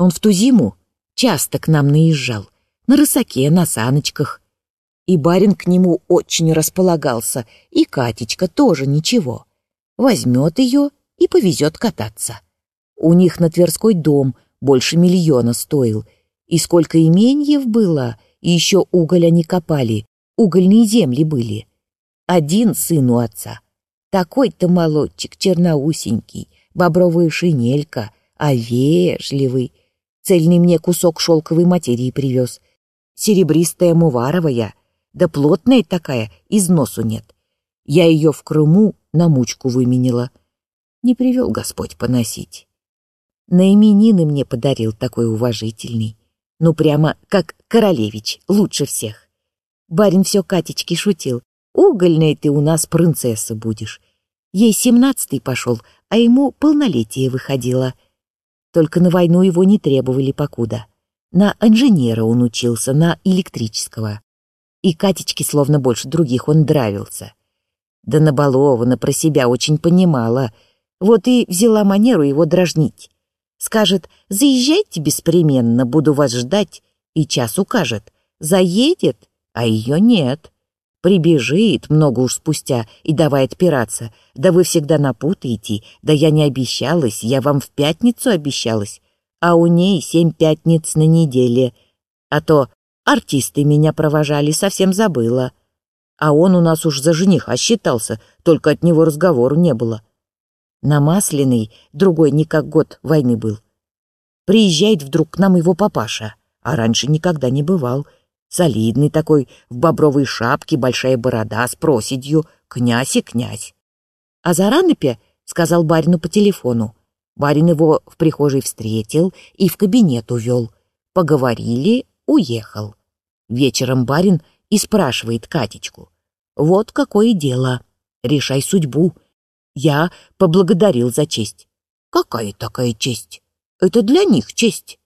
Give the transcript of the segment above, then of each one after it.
Он в ту зиму часто к нам наезжал, на рысаке, на саночках. И барин к нему очень располагался, и Катечка тоже ничего. Возьмет ее и повезет кататься. У них на Тверской дом больше миллиона стоил, и сколько именьев было, и еще уголь они копали, угольные земли были. Один сын у отца. Такой-то молодчик, черноусенький, бобровая шинелька, а вежливый. Цельный мне кусок шелковой материи привез. Серебристая муваровая, да плотная такая, из носу нет. Я ее в Крыму на мучку выменила. Не привел Господь поносить. На именины мне подарил такой уважительный. Ну, прямо как королевич, лучше всех. Барин все Катечке шутил. Угольная ты у нас принцесса будешь. Ей семнадцатый пошел, а ему полнолетие выходило. Только на войну его не требовали покуда. На инженера он учился, на электрического. И Катечке словно больше других он нравился. Да набалована про себя очень понимала. Вот и взяла манеру его дражнить. Скажет, заезжайте беспременно, буду вас ждать, и час укажет. Заедет, а ее нет. Прибежит много уж спустя и давай отпираться. Да вы всегда напутаете, да я не обещалась, я вам в пятницу обещалась. А у ней семь пятниц на неделе. А то артисты меня провожали, совсем забыла. А он у нас уж за жениха считался, только от него разговору не было. На Масляный другой не как год войны был. Приезжает вдруг к нам его папаша, а раньше никогда не бывал — Солидный такой, в бобровой шапке, большая борода с проседью, князь и князь. А Заранопе сказал барину по телефону. Барин его в прихожей встретил и в кабинет увел. Поговорили, уехал. Вечером барин и спрашивает Катечку. «Вот какое дело. Решай судьбу». Я поблагодарил за честь. «Какая такая честь? Это для них честь».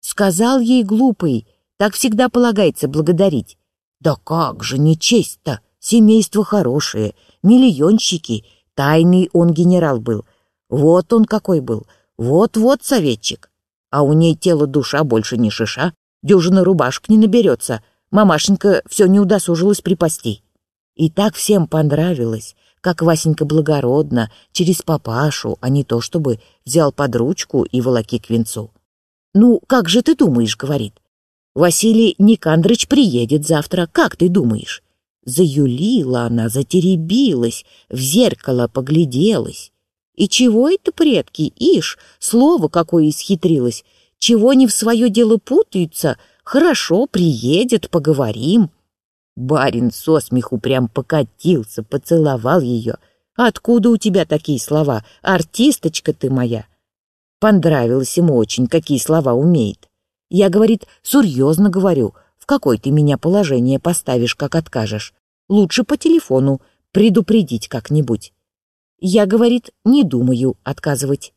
Сказал ей глупый, так всегда полагается благодарить. Да как же не честь-то? Семейство хорошее, миллионщики, тайный он генерал был. Вот он какой был, вот-вот советчик. А у ней тело душа больше не шиша, дюжина рубашек не наберется. Мамашенька все не удосужилась припасти. И так всем понравилось, как Васенька благородно, через папашу, а не то чтобы взял под ручку и волоки к венцу. «Ну, как же ты думаешь?» — говорит. Василий Никандрыч приедет завтра, как ты думаешь?» Заюлила она, затеребилась, в зеркало погляделась. И чего это, предки, ишь, слово какое исхитрилось, чего не в свое дело путаются, хорошо, приедет, поговорим. Барин со смеху прям покатился, поцеловал ее. «Откуда у тебя такие слова? Артисточка ты моя!» Понравилось ему очень, какие слова умеет. Я, говорит, серьезно говорю, в какое ты меня положение поставишь, как откажешь. Лучше по телефону, предупредить как-нибудь. Я, говорит, не думаю отказывать.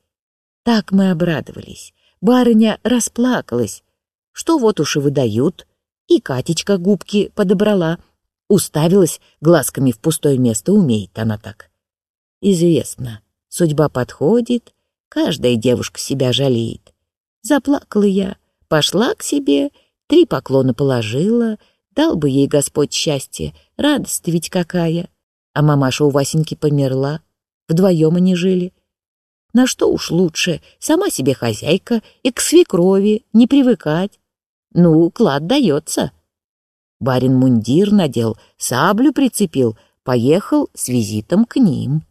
Так мы обрадовались. Барыня расплакалась. Что вот уж и выдают. И Катечка губки подобрала. Уставилась глазками в пустое место, умеет она так. Известно, судьба подходит, каждая девушка себя жалеет. Заплакала я, Пошла к себе, три поклона положила, дал бы ей Господь счастье, радость ведь какая. А мамаша у Васеньки померла, вдвоем они жили. На что уж лучше, сама себе хозяйка и к свекрови не привыкать. Ну, клад дается. Барин мундир надел, саблю прицепил, поехал с визитом к ним.